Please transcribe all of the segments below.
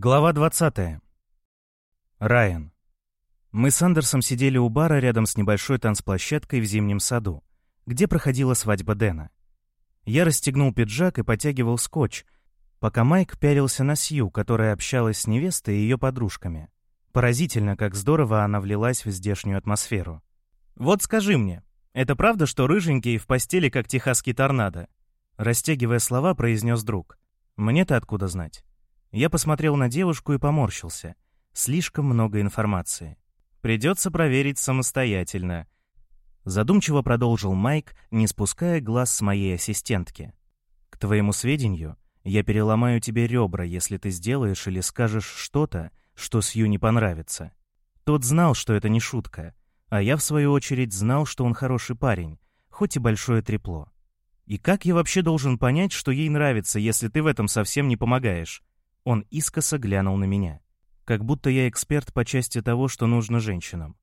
Глава 20. Райан. Мы с Андерсом сидели у бара рядом с небольшой танцплощадкой в зимнем саду, где проходила свадьба Дэна. Я расстегнул пиджак и потягивал скотч, пока Майк пялился на Сью, которая общалась с невестой и ее подружками. Поразительно, как здорово она влилась в здешнюю атмосферу. «Вот скажи мне, это правда, что рыженький в постели, как техасский торнадо?» Растягивая слова, произнес друг. «Мне-то откуда знать?» Я посмотрел на девушку и поморщился. Слишком много информации. Придется проверить самостоятельно. Задумчиво продолжил Майк, не спуская глаз с моей ассистентки. К твоему сведению, я переломаю тебе ребра, если ты сделаешь или скажешь что-то, что Сью не понравится. Тот знал, что это не шутка, а я, в свою очередь, знал, что он хороший парень, хоть и большое трепло. И как я вообще должен понять, что ей нравится, если ты в этом совсем не помогаешь? Он искоса глянул на меня. Как будто я эксперт по части того, что нужно женщинам.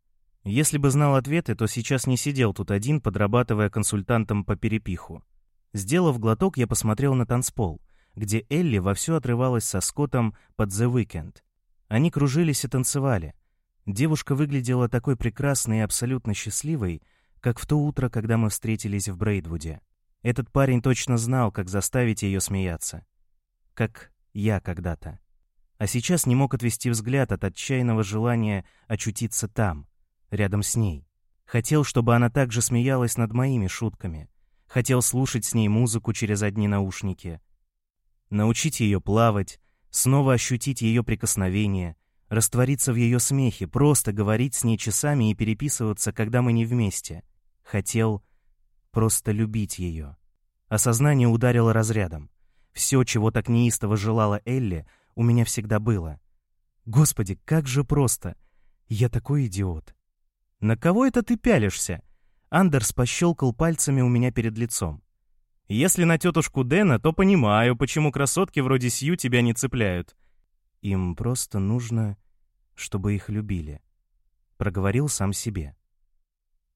Если бы знал ответы, то сейчас не сидел тут один, подрабатывая консультантом по перепиху. Сделав глоток, я посмотрел на танцпол, где Элли вовсю отрывалась со Скоттом под The Weekend. Они кружились и танцевали. Девушка выглядела такой прекрасной и абсолютно счастливой, как в то утро, когда мы встретились в Брейдвуде. Этот парень точно знал, как заставить ее смеяться. Как я когда-то. А сейчас не мог отвести взгляд от отчаянного желания очутиться там, рядом с ней. Хотел, чтобы она также смеялась над моими шутками. Хотел слушать с ней музыку через одни наушники. Научить ее плавать, снова ощутить ее прикосновение, раствориться в ее смехе, просто говорить с ней часами и переписываться, когда мы не вместе. Хотел просто любить ее. Осознание ударило разрядом. Все, чего так неистово желала Элли, у меня всегда было. Господи, как же просто! Я такой идиот. На кого это ты пялишься? Андерс пощелкал пальцами у меня перед лицом. Если на тетушку Дэна, то понимаю, почему красотки вроде Сью тебя не цепляют. Им просто нужно, чтобы их любили. Проговорил сам себе.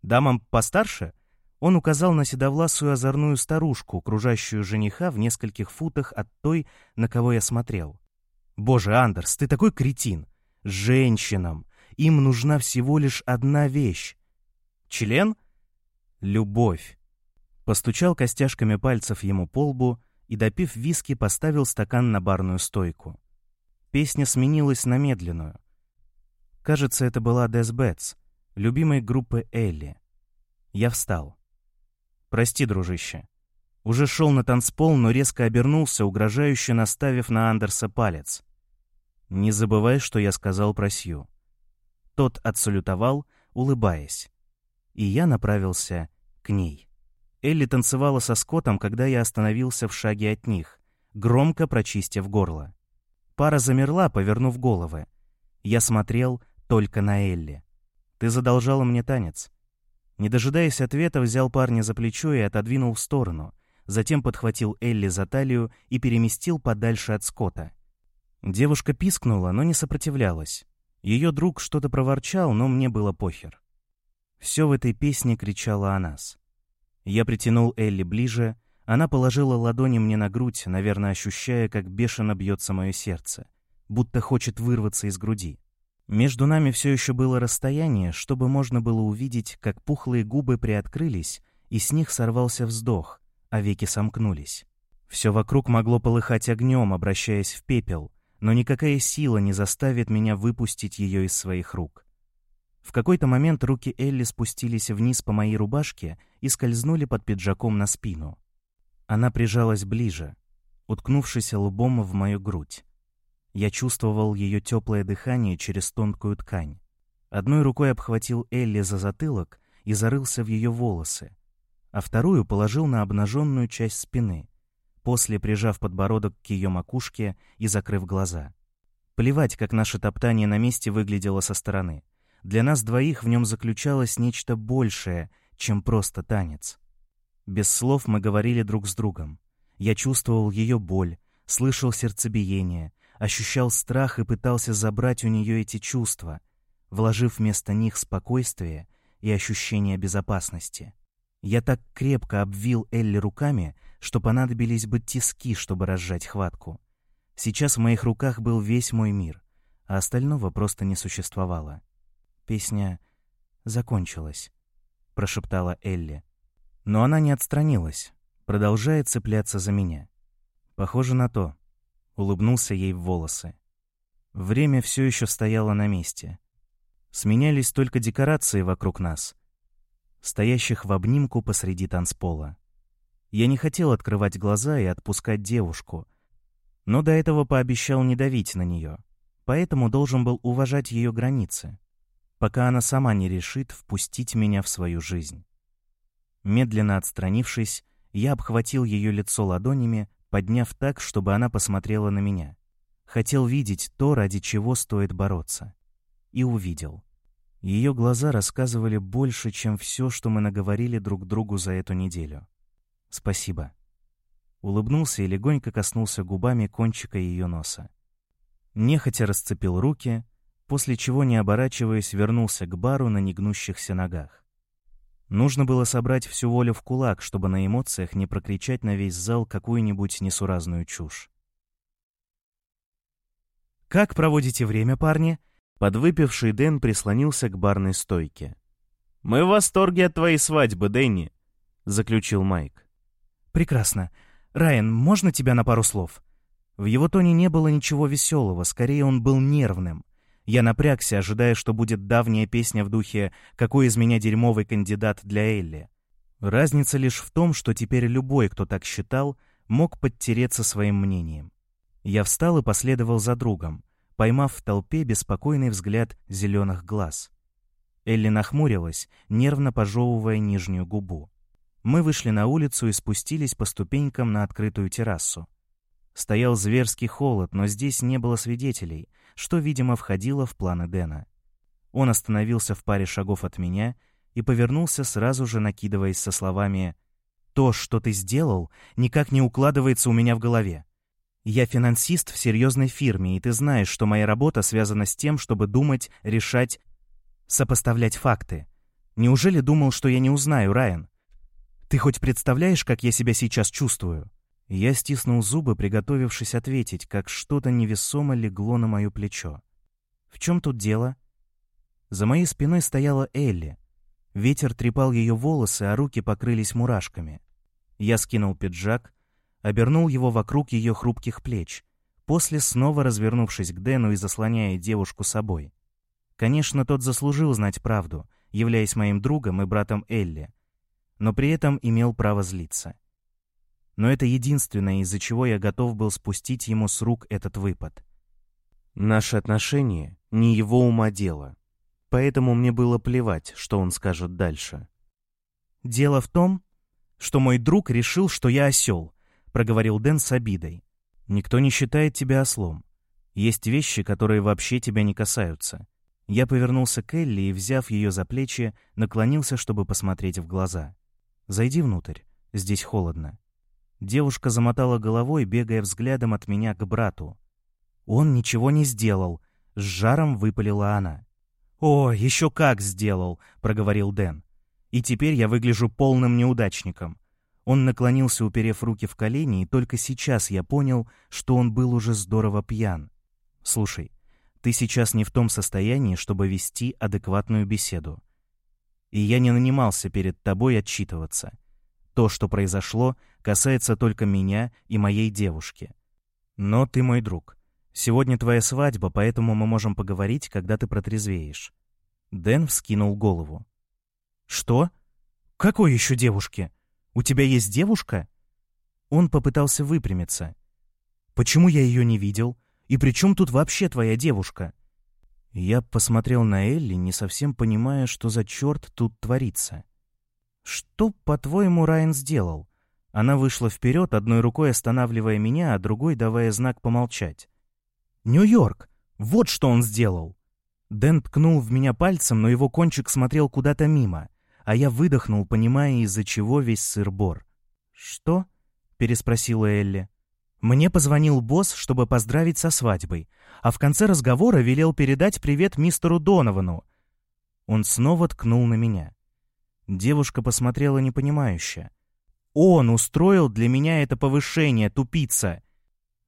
Дамам постарше он указал на седовласую озорную старушку, окружающую жениха в нескольких футах от той, на кого я смотрел. «Боже, Андерс, ты такой кретин! Женщинам! Им нужна всего лишь одна вещь. Член? Любовь!» Постучал костяшками пальцев ему по лбу и, допив виски, поставил стакан на барную стойку. Песня сменилась на медленную. Кажется, это была Death Bats, любимой группы Элли. Я встал. «Прости, дружище». Уже шел на танцпол, но резко обернулся, угрожающе наставив на Андерса палец. «Не забывай, что я сказал про Сью». Тот отсалютовал, улыбаясь. И я направился к ней. Элли танцевала со Скоттом, когда я остановился в шаге от них, громко прочистив горло. Пара замерла, повернув головы. Я смотрел только на Элли. «Ты задолжала мне танец. Не дожидаясь ответа, взял парня за плечо и отодвинул в сторону, затем подхватил Элли за талию и переместил подальше от Скотта. Девушка пискнула, но не сопротивлялась. Ее друг что-то проворчал, но мне было похер. Все в этой песне кричало о нас. Я притянул Элли ближе, она положила ладони мне на грудь, наверное, ощущая, как бешено бьется мое сердце, будто хочет вырваться из груди. Между нами все еще было расстояние, чтобы можно было увидеть, как пухлые губы приоткрылись, и с них сорвался вздох, а веки сомкнулись. Все вокруг могло полыхать огнем, обращаясь в пепел, но никакая сила не заставит меня выпустить ее из своих рук. В какой-то момент руки Элли спустились вниз по моей рубашке и скользнули под пиджаком на спину. Она прижалась ближе, уткнувшись лбом в мою грудь. Я чувствовал ее теплое дыхание через тонкую ткань. Одной рукой обхватил Элли за затылок и зарылся в ее волосы, а вторую положил на обнаженную часть спины, после прижав подбородок к ее макушке и закрыв глаза. Плевать, как наше топтание на месте выглядело со стороны. Для нас двоих в нем заключалось нечто большее, чем просто танец. Без слов мы говорили друг с другом. Я чувствовал ее боль, слышал сердцебиение, ощущал страх и пытался забрать у нее эти чувства, вложив вместо них спокойствие и ощущение безопасности. Я так крепко обвил Элли руками, что понадобились бы тиски, чтобы разжать хватку. Сейчас в моих руках был весь мой мир, а остального просто не существовало. Песня закончилась, прошептала Элли. Но она не отстранилась, продолжая цепляться за меня. Похоже на то. Улыбнулся ей в волосы. Время все еще стояло на месте. Сменялись только декорации вокруг нас, стоящих в обнимку посреди танцпола. Я не хотел открывать глаза и отпускать девушку, но до этого пообещал не давить на нее, поэтому должен был уважать ее границы, пока она сама не решит впустить меня в свою жизнь. Медленно отстранившись, я обхватил ее лицо ладонями, подняв так, чтобы она посмотрела на меня. Хотел видеть то, ради чего стоит бороться. И увидел. Ее глаза рассказывали больше, чем все, что мы наговорили друг другу за эту неделю. «Спасибо». Улыбнулся и легонько коснулся губами кончика ее носа. Нехотя расцепил руки, после чего, не оборачиваясь, вернулся к бару на негнущихся ногах. Нужно было собрать всю волю в кулак, чтобы на эмоциях не прокричать на весь зал какую-нибудь несуразную чушь. «Как проводите время, парни?» Подвыпивший Дэн прислонился к барной стойке. «Мы в восторге от твоей свадьбы, Дэнни», — заключил Майк. «Прекрасно. Райан, можно тебя на пару слов?» В его тоне не было ничего веселого, скорее он был нервным. Я напрягся, ожидая, что будет давняя песня в духе «Какой из меня дерьмовый кандидат для Элли?». Разница лишь в том, что теперь любой, кто так считал, мог подтереться своим мнением. Я встал и последовал за другом поймав в толпе беспокойный взгляд зеленых глаз. Элли нахмурилась, нервно пожевывая нижнюю губу. Мы вышли на улицу и спустились по ступенькам на открытую террасу. Стоял зверский холод, но здесь не было свидетелей, что, видимо, входило в планы Дэна. Он остановился в паре шагов от меня и повернулся, сразу же накидываясь со словами «То, что ты сделал, никак не укладывается у меня в голове. Я финансист в серьезной фирме, и ты знаешь, что моя работа связана с тем, чтобы думать, решать, сопоставлять факты. Неужели думал, что я не узнаю, Райан? Ты хоть представляешь, как я себя сейчас чувствую?» Я стиснул зубы, приготовившись ответить, как что-то невесомо легло на мое плечо. «В чем тут дело?» За моей спиной стояла Элли. Ветер трепал ее волосы, а руки покрылись мурашками. Я скинул пиджак, обернул его вокруг ее хрупких плеч, после снова развернувшись к Дэну и заслоняя девушку собой. Конечно, тот заслужил знать правду, являясь моим другом и братом Элли, но при этом имел право злиться. Но это единственное, из-за чего я готов был спустить ему с рук этот выпад. Наши отношения — не его ума дело, поэтому мне было плевать, что он скажет дальше. «Дело в том, что мой друг решил, что я осел, — проговорил Дэн с обидой. «Никто не считает тебя ослом. Есть вещи, которые вообще тебя не касаются». Я повернулся к Элли и, взяв ее за плечи, наклонился, чтобы посмотреть в глаза. «Зайди внутрь. Здесь холодно». Девушка замотала головой, бегая взглядом от меня к брату. «Он ничего не сделал», — с жаром выпалила она. «О, еще как сделал», — проговорил Дэн. «И теперь я выгляжу полным неудачником. Он наклонился, уперев руки в колени, и только сейчас я понял, что он был уже здорово пьян. «Слушай, ты сейчас не в том состоянии, чтобы вести адекватную беседу. И я не нанимался перед тобой отчитываться. То, что произошло, касается только меня и моей девушки. Но ты мой друг. Сегодня твоя свадьба, поэтому мы можем поговорить, когда ты протрезвеешь». Дэн вскинул голову. «Что? Какой еще девушке?» У тебя есть девушка?» Он попытался выпрямиться. «Почему я ее не видел? И при чем тут вообще твоя девушка?» Я посмотрел на Элли, не совсем понимая, что за черт тут творится. «Что, по-твоему, Райан сделал?» Она вышла вперед, одной рукой останавливая меня, а другой давая знак помолчать. «Нью-Йорк! Вот что он сделал!» Дэн ткнул в меня пальцем, но его кончик смотрел куда-то мимо а я выдохнул, понимая, из-за чего весь сыр-бор. «Что?» — переспросила Элли. «Мне позвонил босс, чтобы поздравить со свадьбой, а в конце разговора велел передать привет мистеру Доновану». Он снова ткнул на меня. Девушка посмотрела непонимающе. «Он устроил для меня это повышение, тупица!»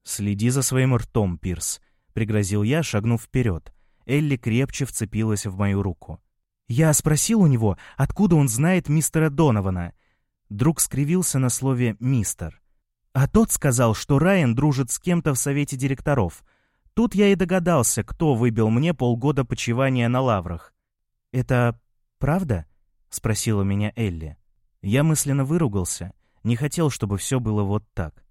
«Следи за своим ртом, Пирс», — пригрозил я, шагнув вперед. Элли крепче вцепилась в мою руку. Я спросил у него, откуда он знает мистера Донована. Друг скривился на слове «мистер». А тот сказал, что Райан дружит с кем-то в совете директоров. Тут я и догадался, кто выбил мне полгода почивания на лаврах. «Это правда?» — спросила меня Элли. Я мысленно выругался, не хотел, чтобы все было вот так.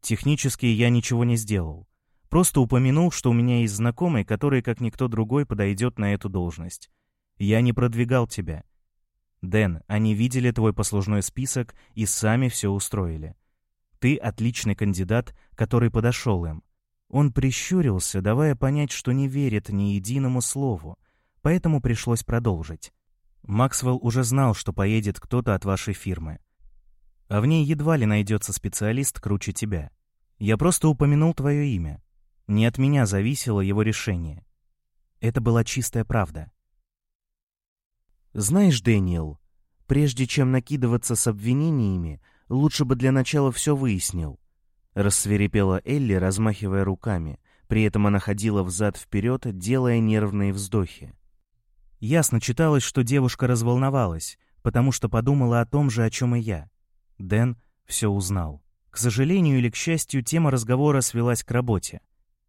Технически я ничего не сделал. Просто упомянул, что у меня есть знакомый, который, как никто другой, подойдет на эту должность. Я не продвигал тебя. Дэн, они видели твой послужной список и сами все устроили. Ты отличный кандидат, который подошел им. Он прищурился, давая понять, что не верит ни единому слову, поэтому пришлось продолжить. Максвелл уже знал, что поедет кто-то от вашей фирмы. А в ней едва ли найдется специалист круче тебя. Я просто упомянул твое имя. Не от меня зависело его решение. Это была чистая правда. «Знаешь, Дэниел, прежде чем накидываться с обвинениями, лучше бы для начала все выяснил», — рассверепела Элли, размахивая руками. При этом она ходила взад-вперед, делая нервные вздохи. Ясно читалось, что девушка разволновалась, потому что подумала о том же, о чем и я. Дэн все узнал. К сожалению или к счастью, тема разговора свелась к работе.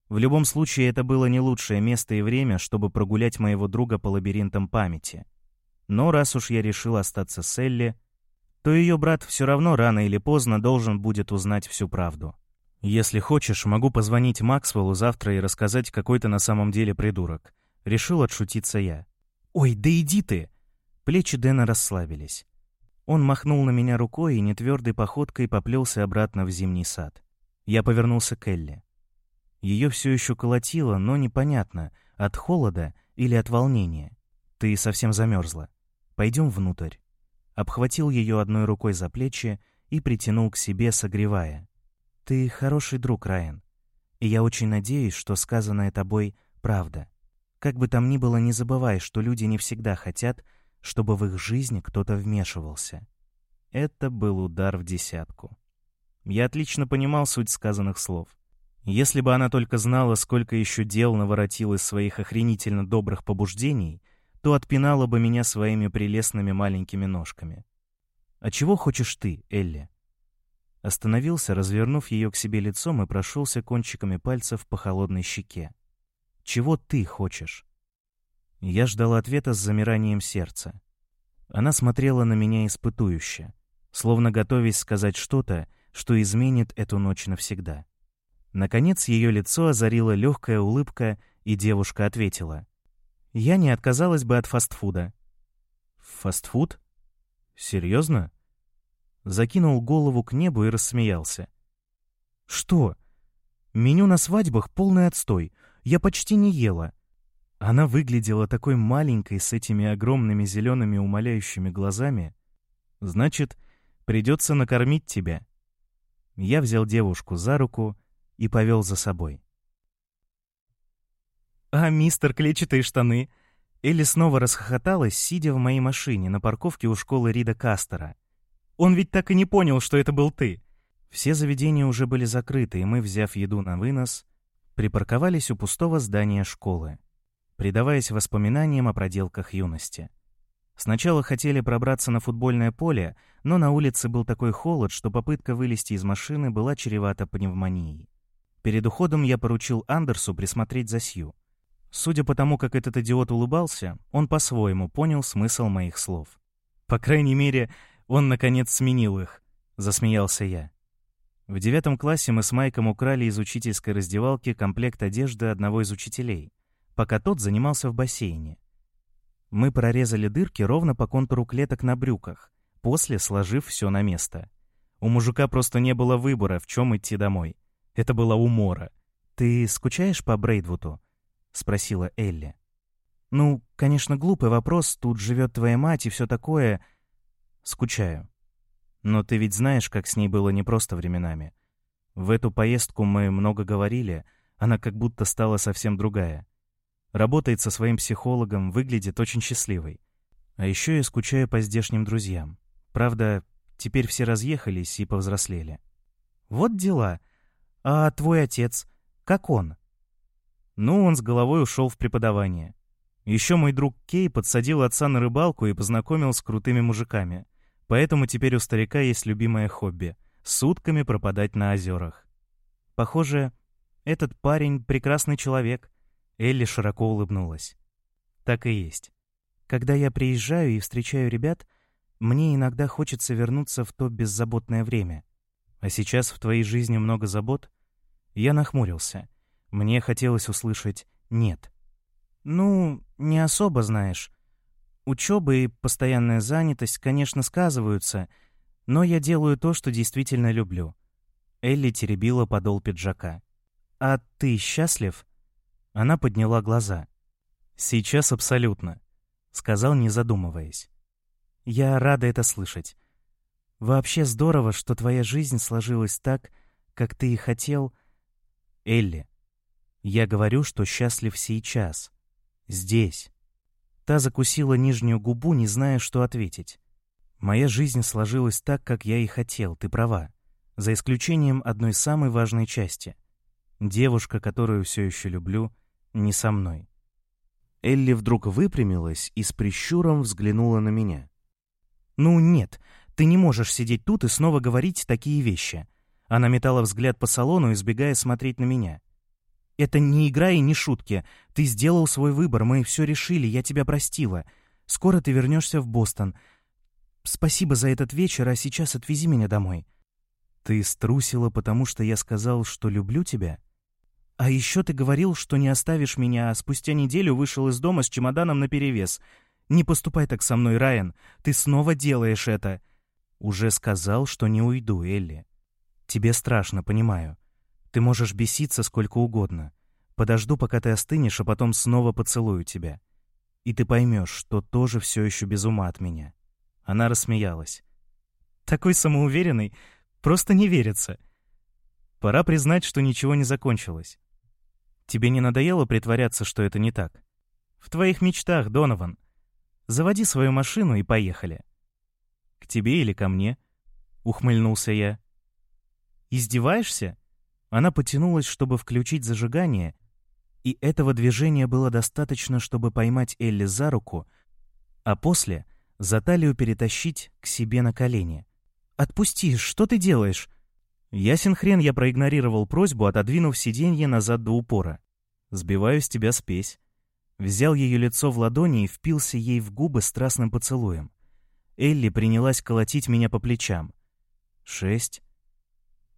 В любом случае, это было не лучшее место и время, чтобы прогулять моего друга по лабиринтам памяти — но раз уж я решил остаться с Элли, то ее брат все равно рано или поздно должен будет узнать всю правду. Если хочешь, могу позвонить Максвеллу завтра и рассказать, какой ты на самом деле придурок. Решил отшутиться я. «Ой, да иди ты!» Плечи Дэна расслабились. Он махнул на меня рукой и нетвердой походкой поплелся обратно в зимний сад. Я повернулся к Элли. Ее все еще колотило, но непонятно, от холода или от волнения. Ты совсем замерзла. Пойдем внутрь». Обхватил ее одной рукой за плечи и притянул к себе, согревая. «Ты хороший друг, Райан, и я очень надеюсь, что сказанное тобой правда. Как бы там ни было, не забывай, что люди не всегда хотят, чтобы в их жизни кто-то вмешивался». Это был удар в десятку. Я отлично понимал суть сказанных слов. Если бы она только знала, сколько еще дел наворотил из своих охренительно добрых побуждений — то отпинала бы меня своими прелестными маленькими ножками. «А чего хочешь ты, Элли?» Остановился, развернув ее к себе лицом и прошелся кончиками пальцев по холодной щеке. «Чего ты хочешь?» Я ждал ответа с замиранием сердца. Она смотрела на меня испытующе, словно готовясь сказать что-то, что изменит эту ночь навсегда. Наконец ее лицо озарила легкая улыбка, и девушка ответила я не отказалась бы от фастфуда. Фастфуд? Серьезно? Закинул голову к небу и рассмеялся. Что? Меню на свадьбах полный отстой. Я почти не ела. Она выглядела такой маленькой с этими огромными зелеными умоляющими глазами. Значит, придется накормить тебя. Я взял девушку за руку и повел за собой. «А, мистер клетчатые штаны!» Элли снова расхохоталась, сидя в моей машине на парковке у школы Рида Кастера. «Он ведь так и не понял, что это был ты!» Все заведения уже были закрыты, и мы, взяв еду на вынос, припарковались у пустого здания школы, предаваясь воспоминаниям о проделках юности. Сначала хотели пробраться на футбольное поле, но на улице был такой холод, что попытка вылезти из машины была чревата пневмонией. Перед уходом я поручил Андерсу присмотреть за Сью. Судя по тому, как этот идиот улыбался, он по-своему понял смысл моих слов. По крайней мере, он, наконец, сменил их, — засмеялся я. В девятом классе мы с Майком украли из учительской раздевалки комплект одежды одного из учителей, пока тот занимался в бассейне. Мы прорезали дырки ровно по контуру клеток на брюках, после сложив все на место. У мужика просто не было выбора, в чем идти домой. Это было умора. «Ты скучаешь по Брейдвуду?» — спросила Элли. «Ну, конечно, глупый вопрос, тут живет твоя мать и все такое. Скучаю. Но ты ведь знаешь, как с ней было непросто временами. В эту поездку мы много говорили, она как будто стала совсем другая. Работает со своим психологом, выглядит очень счастливой. А еще я скучаю по здешним друзьям. Правда, теперь все разъехались и повзрослели. Вот дела. А твой отец, как он? Ну, он с головой ушел в преподавание. Еще мой друг Кей подсадил отца на рыбалку и познакомил с крутыми мужиками. Поэтому теперь у старика есть любимое хобби — сутками пропадать на озерах. Похоже, этот парень — прекрасный человек. Элли широко улыбнулась. Так и есть. Когда я приезжаю и встречаю ребят, мне иногда хочется вернуться в то беззаботное время. А сейчас в твоей жизни много забот? Я нахмурился. Мне хотелось услышать «нет». Ну, не особо, знаешь. Учеба и постоянная занятость, конечно, сказываются, но я делаю то, что действительно люблю. Элли теребила подол пиджака. «А ты счастлив?» Она подняла глаза. «Сейчас абсолютно сказал, не задумываясь. «Я рада это слышать. Вообще здорово, что твоя жизнь сложилась так, как ты и хотел. Элли, я говорю, что счастлив сейчас. Здесь». Та закусила нижнюю губу, не зная, что ответить. «Моя жизнь сложилась так, как я и хотел, ты права. За исключением одной самой важной части. Девушка, которую все еще люблю, не со мной. Элли вдруг выпрямилась и с прищуром взглянула на меня. «Ну нет, ты не можешь сидеть тут и снова говорить такие вещи». Она метала взгляд по салону, избегая смотреть на меня. «Это не игра и не шутки. Ты сделал свой выбор, мы все решили, я тебя простила. Скоро ты вернешься в Бостон. Спасибо за этот вечер, а сейчас отвези меня домой». «Ты струсила, потому что я сказал, что люблю тебя?» «А еще ты говорил, что не оставишь меня, а спустя неделю вышел из дома с чемоданом наперевес. Не поступай так со мной, Райан. Ты снова делаешь это». «Уже сказал, что не уйду, Элли. Тебе страшно, понимаю. Ты можешь беситься сколько угодно. Подожду, пока ты остынешь, а потом снова поцелую тебя. И ты поймешь, что тоже все еще без ума от меня». Она рассмеялась. «Такой самоуверенный, просто не верится». Пора признать, что ничего не закончилось. Тебе не надоело притворяться, что это не так? В твоих мечтах, Донован. Заводи свою машину и поехали. К тебе или ко мне? Ухмыльнулся я. Издеваешься? Она потянулась, чтобы включить зажигание, и этого движения было достаточно, чтобы поймать Элли за руку, а после за талию перетащить к себе на колени. «Отпусти, что ты делаешь?» Ясен хрен я проигнорировал просьбу, отодвинув сиденье назад до упора. Сбиваю с тебя спесь. Взял ее лицо в ладони и впился ей в губы страстным поцелуем. Элли принялась колотить меня по плечам. Шесть,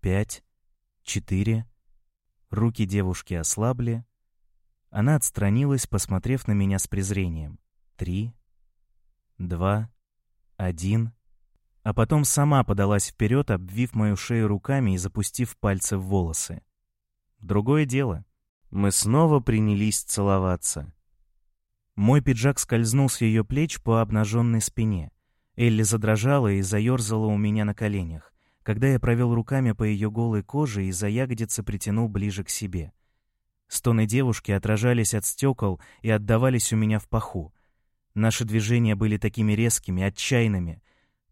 пять, четыре. Руки девушки ослабли. Она отстранилась, посмотрев на меня с презрением. Три, два, один а потом сама подалась вперед, обвив мою шею руками и запустив пальцы в волосы. Другое дело. Мы снова принялись целоваться. Мой пиджак скользнул с ее плеч по обнаженной спине. Элли задрожала и заерзала у меня на коленях, когда я провел руками по ее голой коже и за ягодицы притянул ближе к себе. Стоны девушки отражались от стекол и отдавались у меня в паху. Наши движения были такими резкими, отчаянными,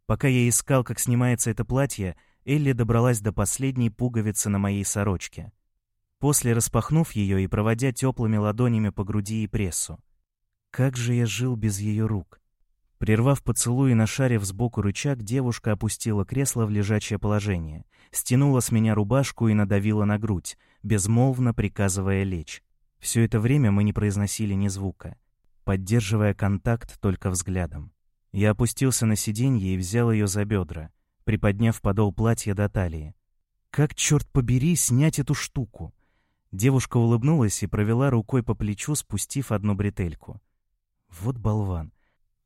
Пока я искал, как снимается это платье, Элли добралась до последней пуговицы на моей сорочке. После распахнув ее и проводя теплыми ладонями по груди и прессу. Как же я жил без ее рук? Прервав поцелуй и нашарив сбоку рычаг, девушка опустила кресло в лежачее положение, стянула с меня рубашку и надавила на грудь, безмолвно приказывая лечь. Все это время мы не произносили ни звука, поддерживая контакт только взглядом. Я опустился на сиденье и взял ее за бедра, приподняв подол платья до талии. «Как, черт побери, снять эту штуку?» Девушка улыбнулась и провела рукой по плечу, спустив одну бретельку. Вот болван.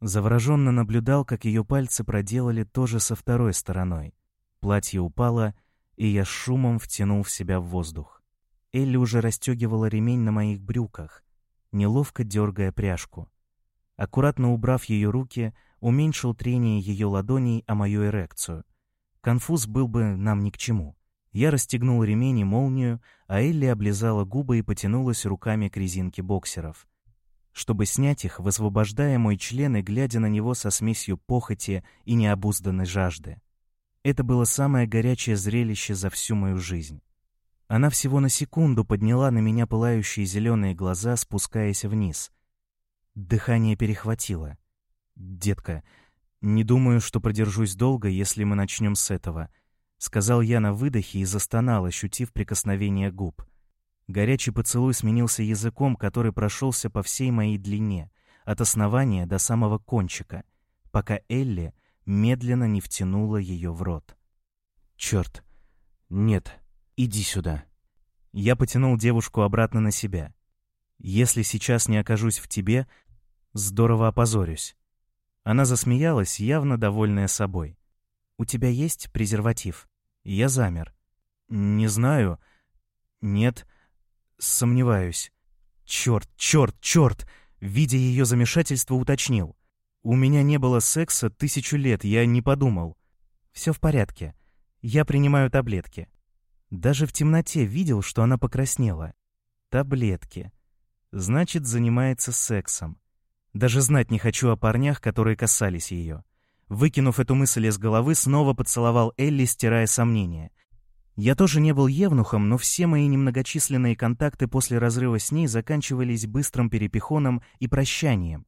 Завороженно наблюдал, как ее пальцы проделали то же со второй стороной. Платье упало, и я шумом втянул в себя в воздух. Элли уже расстегивала ремень на моих брюках, неловко дергая пряжку. Аккуратно убрав ее руки, уменьшил трение ее ладоней о мою эрекцию. Конфуз был бы нам ни к чему. Я расстегнул ремень и молнию, а Элли облизала губы и потянулась руками к резинке боксеров. Чтобы снять их, высвобождая мой член и глядя на него со смесью похоти и необузданной жажды. Это было самое горячее зрелище за всю мою жизнь. Она всего на секунду подняла на меня пылающие зеленые глаза, спускаясь вниз. Дыхание перехватило. «Детка, не думаю, что продержусь долго, если мы начнем с этого», — сказал я на выдохе и застонал, ощутив прикосновение губ. Горячий поцелуй сменился языком, который прошелся по всей моей длине, от основания до самого кончика, пока Элли медленно не втянула ее в рот. «Черт! Нет, иди сюда!» Я потянул девушку обратно на себя. «Если сейчас не окажусь в тебе, здорово опозорюсь». Она засмеялась, явно довольная собой. «У тебя есть презерватив?» Я замер. «Не знаю. Нет. Сомневаюсь. Черт, черт, черт! Видя ее замешательство, уточнил. У меня не было секса тысячу лет, я не подумал. Все в порядке. Я принимаю таблетки. Даже в темноте видел, что она покраснела. Таблетки. Значит, занимается сексом. Даже знать не хочу о парнях, которые касались ее. Выкинув эту мысль из головы, снова поцеловал Элли, стирая сомнения. Я тоже не был евнухом, но все мои немногочисленные контакты после разрыва с ней заканчивались быстрым перепихоном и прощанием.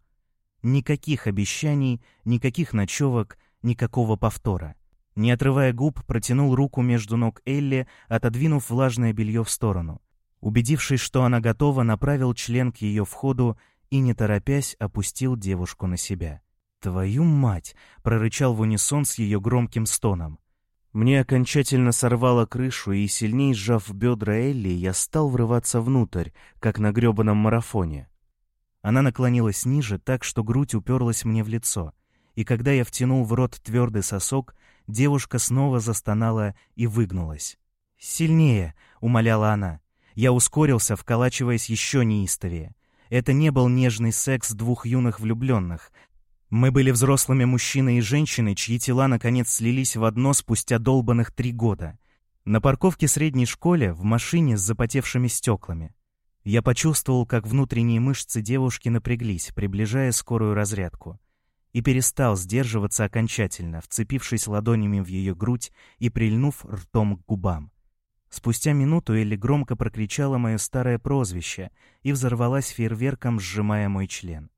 Никаких обещаний, никаких ночевок, никакого повтора. Не отрывая губ, протянул руку между ног Элли, отодвинув влажное белье в сторону. Убедившись, что она готова, направил член к ее входу и, не торопясь, опустил девушку на себя. «Твою мать!» — прорычал в унисон с ее громким стоном. Мне окончательно сорвало крышу, и, сильней сжав бедра Элли, я стал врываться внутрь, как на грёбаном марафоне. Она наклонилась ниже, так что грудь уперлась мне в лицо, и когда я втянул в рот твердый сосок, девушка снова застонала и выгнулась. «Сильнее!» — умоляла она. Я ускорился, вколачиваясь еще неистовее. Это не был нежный секс двух юных влюбленных, мы были взрослыми мужчиной и женщиной, чьи тела наконец слились в одно спустя долбанных три года. На парковке средней школе, в машине с запотевшими стеклами. Я почувствовал, как внутренние мышцы девушки напряглись, приближая скорую разрядку. И перестал сдерживаться окончательно, вцепившись ладонями в ее грудь и прильнув ртом к губам. Спустя минуту Элли громко прокричала мое старое прозвище и взорвалась фейерверком, сжимая мой член.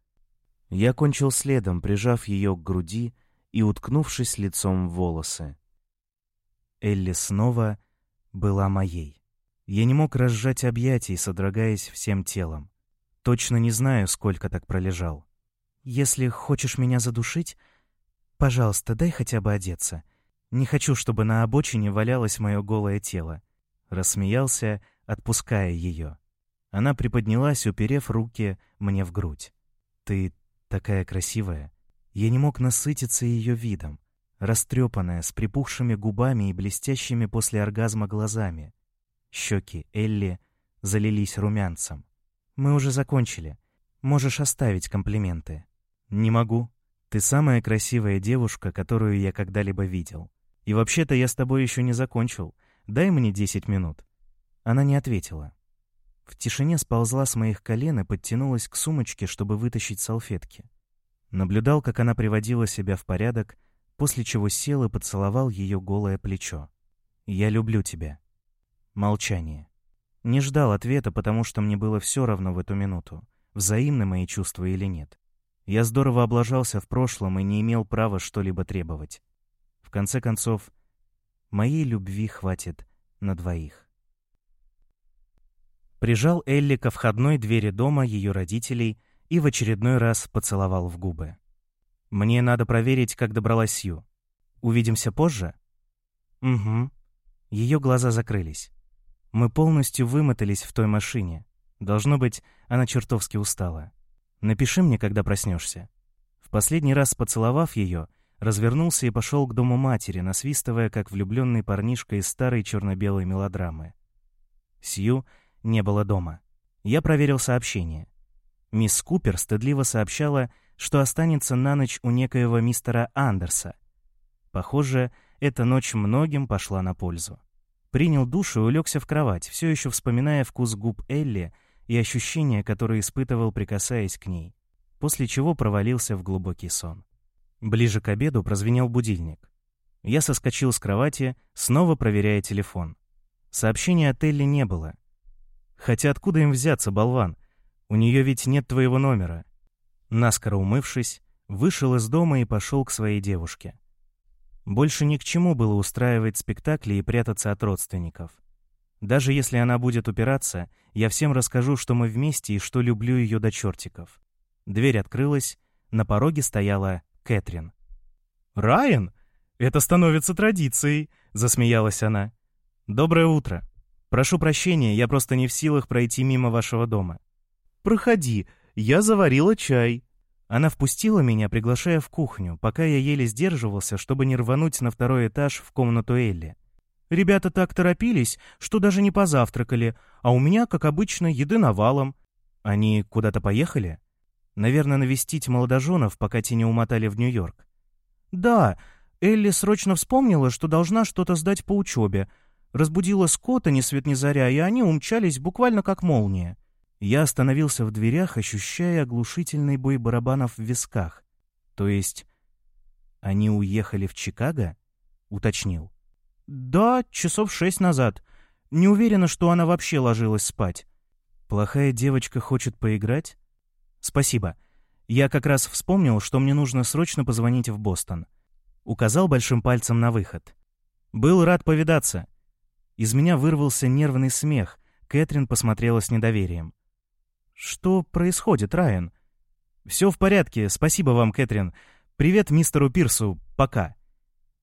Я кончил следом, прижав ее к груди и уткнувшись лицом в волосы. Элли снова была моей. Я не мог разжать объятий, содрогаясь всем телом. Точно не знаю, сколько так пролежал. «Если хочешь меня задушить, пожалуйста, дай хотя бы одеться. Не хочу, чтобы на обочине валялось мое голое тело». Рассмеялся, отпуская ее. Она приподнялась, уперев руки мне в грудь. «Ты такая красивая. Я не мог насытиться ее видом, растрепанная, с припухшими губами и блестящими после оргазма глазами. Щеки Элли залились румянцем. «Мы уже закончили. Можешь оставить комплименты». «Не могу. Ты самая красивая девушка, которую я когда-либо видел. И вообще-то я с тобой еще не закончил. Дай мне десять минут». Она не ответила. В тишине сползла с моих колен и подтянулась к сумочке, чтобы вытащить салфетки. Наблюдал, как она приводила себя в порядок, после чего сел и поцеловал ее голое плечо. «Я люблю тебя». Молчание. Не ждал ответа, потому что мне было все равно в эту минуту, взаимны мои чувства или нет. Я здорово облажался в прошлом и не имел права что-либо требовать. В конце концов, моей любви хватит на двоих. Прижал Элли ко входной двери дома ее родителей и в очередной раз поцеловал в губы. «Мне надо проверить, как добралась Сью. Увидимся позже?» «Угу». Ее глаза закрылись. Мы полностью вымотались в той машине. Должно быть, она чертовски устала. Напиши мне, когда проснешься. В последний раз поцеловав ее, развернулся и пошел к дому матери, насвистывая, как влюбленный парнишка из старой черно-белой мелодрамы. Сью не было дома. Я проверил сообщение. Мисс Купер стыдливо сообщала, что останется на ночь у некоего мистера Андерса. Похоже, эта ночь многим пошла на пользу. Принял душ и улегся в кровать, все еще вспоминая вкус губ Элли и ощущения, которые испытывал, прикасаясь к ней, после чего провалился в глубокий сон. Ближе к обеду прозвенел будильник. Я соскочил с кровати, снова проверяя телефон. Сообщения от Элли не было. Хотя откуда им взяться, болван? У нее ведь нет твоего номера. Наскоро умывшись, вышел из дома и пошел к своей девушке. Больше ни к чему было устраивать спектакли и прятаться от родственников. Даже если она будет упираться, я всем расскажу, что мы вместе и что люблю ее до чертиков. Дверь открылась, на пороге стояла Кэтрин. «Райан, это становится традицией», — засмеялась она. «Доброе утро. Прошу прощения, я просто не в силах пройти мимо вашего дома». «Проходи, я заварила чай». Она впустила меня, приглашая в кухню, пока я еле сдерживался, чтобы не рвануть на второй этаж в комнату Элли. Ребята так торопились, что даже не позавтракали, а у меня, как обычно, еды навалом. Они куда-то поехали? Наверное, навестить молодоженов, пока те не умотали в Нью-Йорк. Да, Элли срочно вспомнила, что должна что-то сдать по учебе. Разбудила Скотта ни свет ни заря, и они умчались буквально как молния. Я остановился в дверях, ощущая оглушительный бой барабанов в висках. То есть они уехали в Чикаго? Уточнил. Да, часов шесть назад. Не уверена, что она вообще ложилась спать. Плохая девочка хочет поиграть? Спасибо. Я как раз вспомнил, что мне нужно срочно позвонить в Бостон. Указал большим пальцем на выход. Был рад повидаться. Из меня вырвался нервный смех. Кэтрин посмотрела с недоверием. «Что происходит, Райан?» «Все в порядке, спасибо вам, Кэтрин. Привет мистеру Пирсу, пока».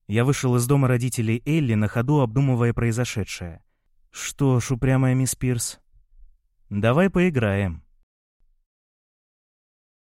Я вышел из дома родителей Элли, на ходу обдумывая произошедшее. «Что ж, упрямая мисс Пирс, давай поиграем».